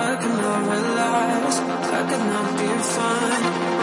I can not realize I could not be fine.